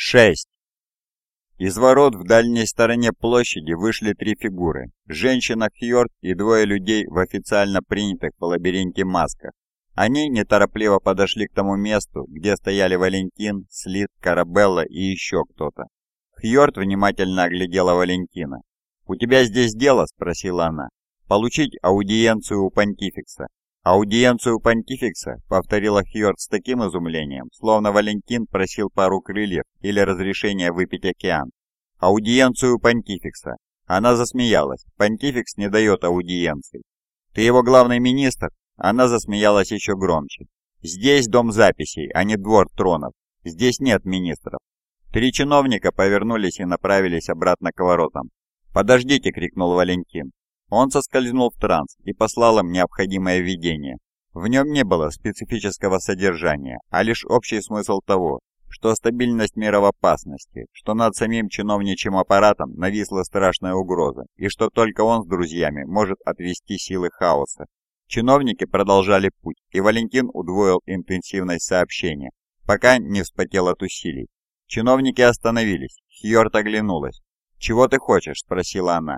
6. Из ворот в дальней стороне площади вышли три фигуры. Женщина Хьорд и двое людей в официально принятых в лабиринте масках. Они неторопливо подошли к тому месту, где стояли Валентин, Слит, Карабелла и еще кто-то. Хьорд внимательно оглядела Валентина. «У тебя здесь дело?» – спросила она. «Получить аудиенцию у понтификса. «Аудиенцию понтификса», — повторила Хьорд с таким изумлением, словно Валентин просил пару крыльев или разрешения выпить океан. «Аудиенцию понтификса». Она засмеялась. «Понтификс не дает аудиенции». «Ты его главный министр?» Она засмеялась еще громче. «Здесь дом записей, а не двор тронов. Здесь нет министров». Три чиновника повернулись и направились обратно к воротам. «Подождите!» — крикнул Валентин. Он соскользнул в транс и послал им необходимое видение. В нем не было специфического содержания, а лишь общий смысл того, что стабильность мира в опасности, что над самим чиновничьим аппаратом нависла страшная угроза, и что только он с друзьями может отвести силы хаоса. Чиновники продолжали путь, и Валентин удвоил интенсивность сообщения, пока не вспотел от усилий. Чиновники остановились, Хьорт оглянулась. «Чего ты хочешь?» – спросила она.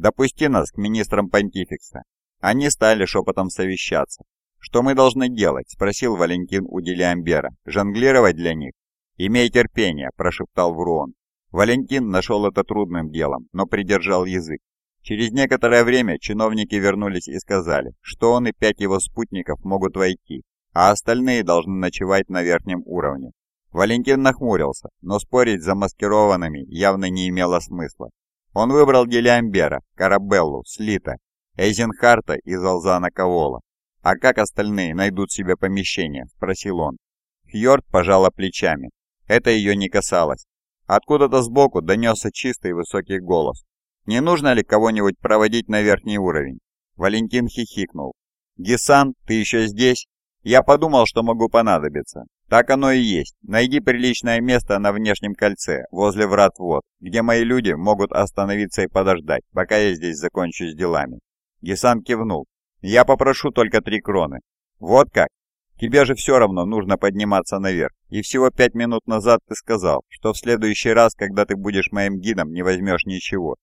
«Допусти нас к министрам понтификса». Они стали шепотом совещаться. «Что мы должны делать?» – спросил Валентин у Делиамбера. «Жонглировать для них?» «Имей терпение», – прошептал Вруон. Валентин нашел это трудным делом, но придержал язык. Через некоторое время чиновники вернулись и сказали, что он и пять его спутников могут войти, а остальные должны ночевать на верхнем уровне. Валентин нахмурился, но спорить с замаскированными явно не имело смысла. Он выбрал Гелиамбера, Карабеллу, Слита, Эйзенхарта и Залзана Кавола. «А как остальные найдут себе помещение?» – спросил он. Фьорд пожала плечами. Это ее не касалось. Откуда-то сбоку донесся чистый высокий голос. «Не нужно ли кого-нибудь проводить на верхний уровень?» Валентин хихикнул. «Гисан, ты еще здесь?» «Я подумал, что могу понадобиться. Так оно и есть. Найди приличное место на внешнем кольце, возле врат вод, где мои люди могут остановиться и подождать, пока я здесь закончу с делами. Гисан кивнул. Я попрошу только три кроны. Вот как? Тебе же все равно нужно подниматься наверх. И всего пять минут назад ты сказал, что в следующий раз, когда ты будешь моим гидом, не возьмешь ничего.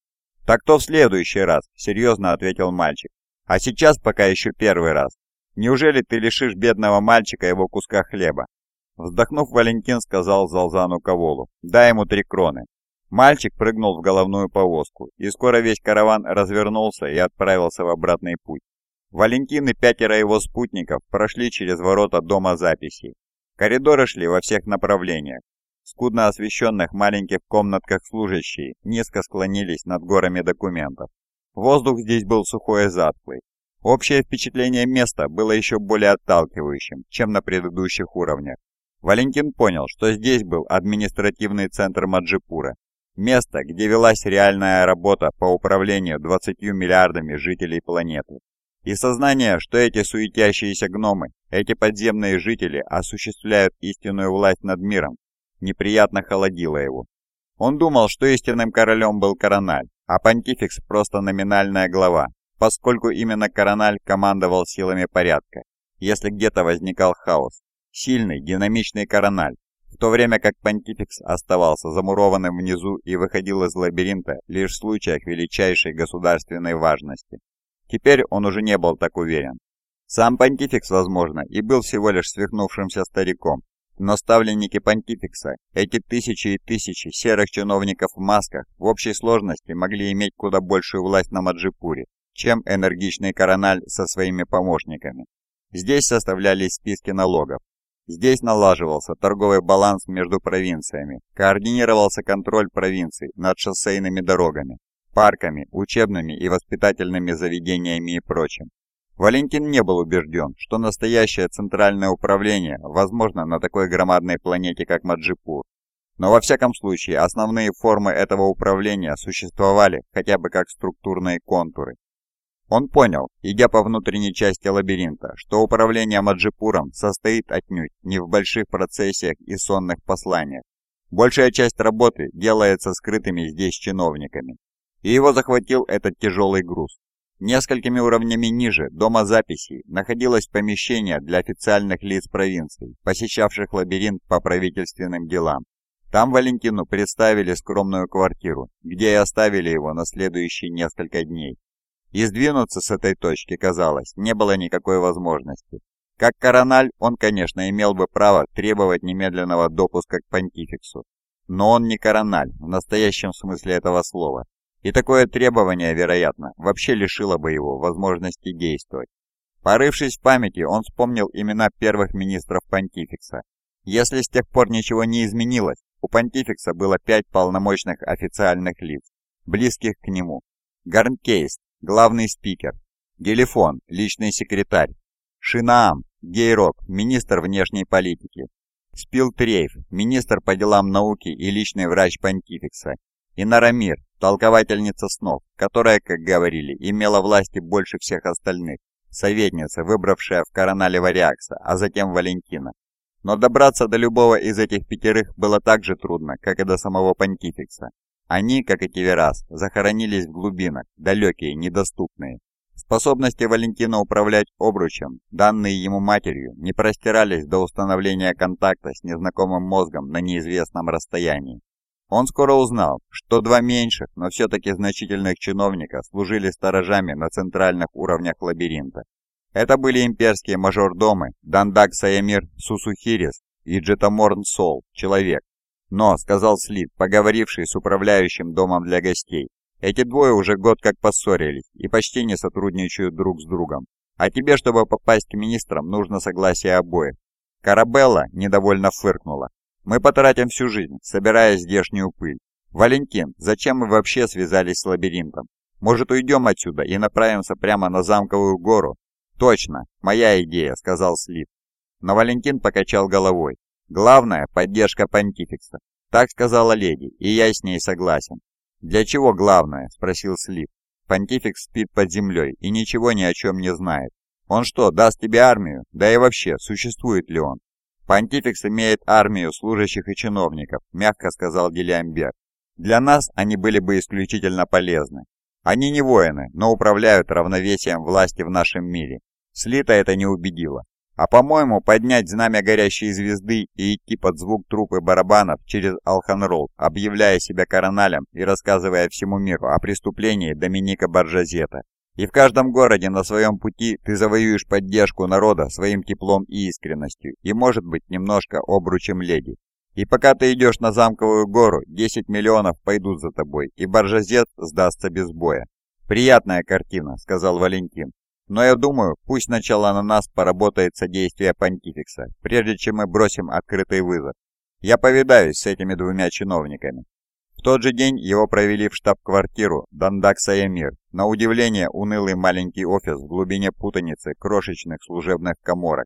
Так то в следующий раз, серьезно ответил мальчик. А сейчас пока еще первый раз. Неужели ты лишишь бедного мальчика его куска хлеба? Вздохнув, Валентин сказал Залзану Коволу, «Дай ему три кроны». Мальчик прыгнул в головную повозку, и скоро весь караван развернулся и отправился в обратный путь. Валентин и пятеро его спутников прошли через ворота дома записей. Коридоры шли во всех направлениях. Скудно освещенных маленьких комнатках служащие низко склонились над горами документов. Воздух здесь был сухой и затхлый. Общее впечатление места было еще более отталкивающим, чем на предыдущих уровнях. Валентин понял, что здесь был административный центр Маджипура, место, где велась реальная работа по управлению 20 миллиардами жителей планеты. И сознание, что эти суетящиеся гномы, эти подземные жители осуществляют истинную власть над миром, неприятно холодило его. Он думал, что истинным королем был Корональ, а понтификс просто номинальная глава, поскольку именно Корональ командовал силами порядка, если где-то возникал хаос сильный, динамичный корональ, в то время как понтификс оставался замурованным внизу и выходил из лабиринта лишь в случаях величайшей государственной важности. Теперь он уже не был так уверен. Сам понтификс, возможно, и был всего лишь свихнувшимся стариком, но ставленники понтификса, эти тысячи и тысячи серых чиновников в масках, в общей сложности могли иметь куда большую власть на Маджипуре, чем энергичный корональ со своими помощниками. Здесь составлялись списки налогов, Здесь налаживался торговый баланс между провинциями, координировался контроль провинций над шоссейными дорогами, парками, учебными и воспитательными заведениями и прочим. Валентин не был убежден, что настоящее центральное управление возможно на такой громадной планете, как Маджипур. Но во всяком случае, основные формы этого управления существовали хотя бы как структурные контуры, он понял, идя по внутренней части лабиринта, что управление Маджипуром состоит отнюдь не в больших процессиях и сонных посланиях. Большая часть работы делается скрытыми здесь чиновниками. И его захватил этот тяжелый груз. Несколькими уровнями ниже дома записей находилось помещение для официальных лиц провинций, посещавших лабиринт по правительственным делам. Там Валентину представили скромную квартиру, где и оставили его на следующие несколько дней. И сдвинуться с этой точки, казалось, не было никакой возможности. Как корональ, он, конечно, имел бы право требовать немедленного допуска к понтификсу. Но он не корональ, в настоящем смысле этого слова. И такое требование, вероятно, вообще лишило бы его возможности действовать. Порывшись в памяти, он вспомнил имена первых министров понтификса. Если с тех пор ничего не изменилось, у понтификса было пять полномочных официальных лиц, близких к нему. Гарнкейст, главный спикер, Гелифон, личный секретарь, Шинаам, Гейрок, министр внешней политики, Спилтрейф, министр по делам науки и личный врач понтификса, и Нарамир, толковательница снов, которая, как говорили, имела власти больше всех остальных, советница, выбравшая в коронале Вариакса, а затем Валентина. Но добраться до любого из этих пятерых было так же трудно, как и до самого понтификса. Они, как и Тиверас, захоронились в глубинах, далекие, недоступные. Способности Валентина управлять обручем, данные ему матерью, не простирались до установления контакта с незнакомым мозгом на неизвестном расстоянии. Он скоро узнал, что два меньших, но все-таки значительных чиновника служили сторожами на центральных уровнях лабиринта. Это были имперские мажордомы Дандак Саямир Сусухирис и Джетаморн Сол, человек. Но, сказал Слит, поговоривший с управляющим домом для гостей, эти двое уже год как поссорились и почти не сотрудничают друг с другом. А тебе, чтобы попасть к министрам, нужно согласие обоих. Карабелла недовольно фыркнула. Мы потратим всю жизнь, собирая здешнюю пыль. Валентин, зачем мы вообще связались с лабиринтом? Может, уйдем отсюда и направимся прямо на замковую гору? Точно, моя идея, сказал Слит. Но Валентин покачал головой. Главное – поддержка понтификса. Так сказала леди, и я с ней согласен. «Для чего главное?» – спросил Слив. «Понтификс спит под землей и ничего ни о чем не знает. Он что, даст тебе армию? Да и вообще, существует ли он?» «Понтификс имеет армию служащих и чиновников», – мягко сказал Делиамбер. «Для нас они были бы исключительно полезны. Они не воины, но управляют равновесием власти в нашем мире». Слита это не убедило. А по-моему, поднять знамя горящей звезды и идти под звук трупы барабанов через Алханрол, объявляя себя короналем и рассказывая всему миру о преступлении Доминика Баржазета. И в каждом городе на своем пути ты завоюешь поддержку народа своим теплом и искренностью, и, может быть, немножко обручем леди. И пока ты идешь на замковую гору, 10 миллионов пойдут за тобой, и Баржазет сдастся без боя. «Приятная картина», — сказал Валентин. Но я думаю, пусть сначала на нас поработает содействие понтификса, прежде чем мы бросим открытый вызов. Я повидаюсь с этими двумя чиновниками. В тот же день его провели в штаб-квартиру Дандак Саямир, на удивление унылый маленький офис в глубине путаницы крошечных служебных коморок.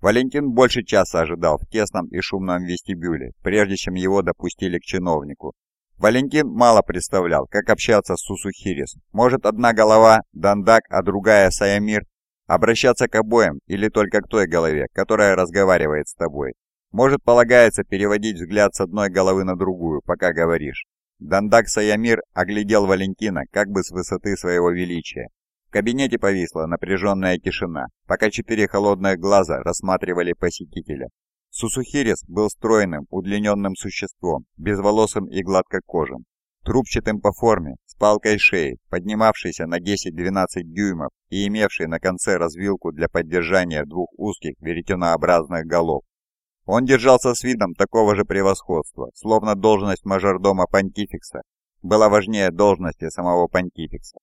Валентин больше часа ожидал в тесном и шумном вестибюле, прежде чем его допустили к чиновнику. Валентин мало представлял, как общаться с Сусухирис. Может, одна голова Дандак, а другая Саямир? Обращаться к обоим или только к той голове, которая разговаривает с тобой? Может, полагается переводить взгляд с одной головы на другую, пока говоришь. Дандак Саямир оглядел Валентина как бы с высоты своего величия. В кабинете повисла напряженная тишина, пока четыре холодных глаза рассматривали посетителя. Сусухирис был стройным, удлиненным существом, безволосым и гладкокожим, трубчатым по форме, с палкой шеи, поднимавшейся на 10-12 дюймов и имевшей на конце развилку для поддержания двух узких веретенообразных голов. Он держался с видом такого же превосходства, словно должность мажордома понтификса была важнее должности самого понтификса.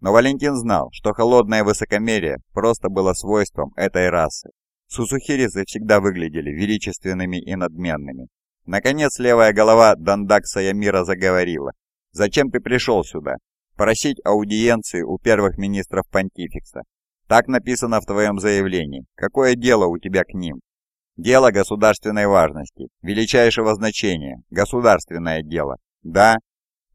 Но Валентин знал, что холодное высокомерие просто было свойством этой расы, Сусухирисы всегда выглядели величественными и надменными. Наконец левая голова Дандакса Ямира заговорила. «Зачем ты пришел сюда? Просить аудиенции у первых министров понтификса. Так написано в твоем заявлении. Какое дело у тебя к ним?» «Дело государственной важности, величайшего значения, государственное дело. Да?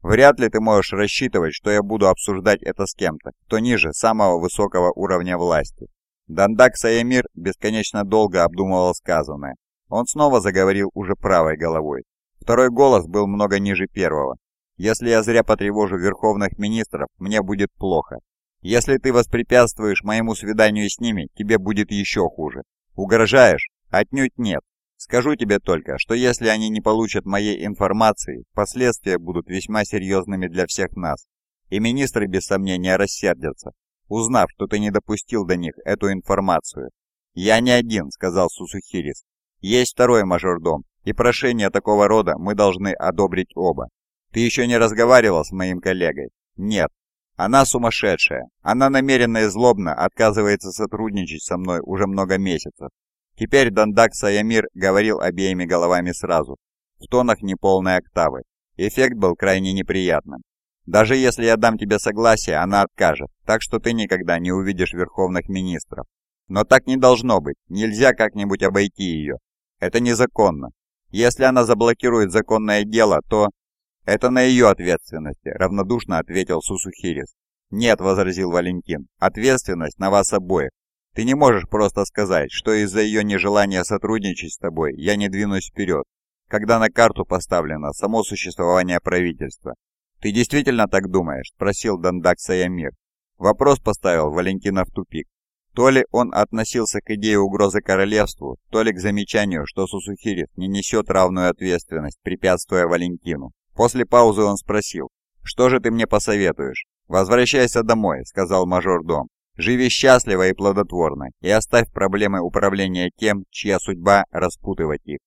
Вряд ли ты можешь рассчитывать, что я буду обсуждать это с кем-то, кто ниже самого высокого уровня власти. Дандак Саямир бесконечно долго обдумывал сказанное. Он снова заговорил уже правой головой. Второй голос был много ниже первого. «Если я зря потревожу верховных министров, мне будет плохо. Если ты воспрепятствуешь моему свиданию с ними, тебе будет еще хуже. Угрожаешь? Отнюдь нет. Скажу тебе только, что если они не получат моей информации, последствия будут весьма серьезными для всех нас, и министры без сомнения рассердятся, узнав, что ты не допустил до них эту информацию. «Я не один», — сказал Сусухирис. «Есть второй мажордом, и прошение такого рода мы должны одобрить оба. Ты еще не разговаривал с моим коллегой?» «Нет. Она сумасшедшая. Она намеренно и злобно отказывается сотрудничать со мной уже много месяцев. Теперь Дандак Саямир говорил обеими головами сразу, в тонах неполной октавы. Эффект был крайне неприятным. Даже если я дам тебе согласие, она откажет, так что ты никогда не увидишь верховных министров. Но так не должно быть, нельзя как-нибудь обойти ее. Это незаконно. Если она заблокирует законное дело, то... Это на ее ответственности, равнодушно ответил Сусухирис. Нет, возразил Валентин, ответственность на вас обоих. Ты не можешь просто сказать, что из-за ее нежелания сотрудничать с тобой я не двинусь вперед, когда на карту поставлено само существование правительства. «Ты действительно так думаешь?» – спросил Дандак Саямир. Вопрос поставил Валентина в тупик. То ли он относился к идее угрозы королевству, то ли к замечанию, что Сусухирис не несет равную ответственность, препятствуя Валентину. После паузы он спросил, «Что же ты мне посоветуешь?» «Возвращайся домой», — сказал мажор Дом. Живи счастливо и плодотворно, и оставь проблемы управления тем, чья судьба распутывать их.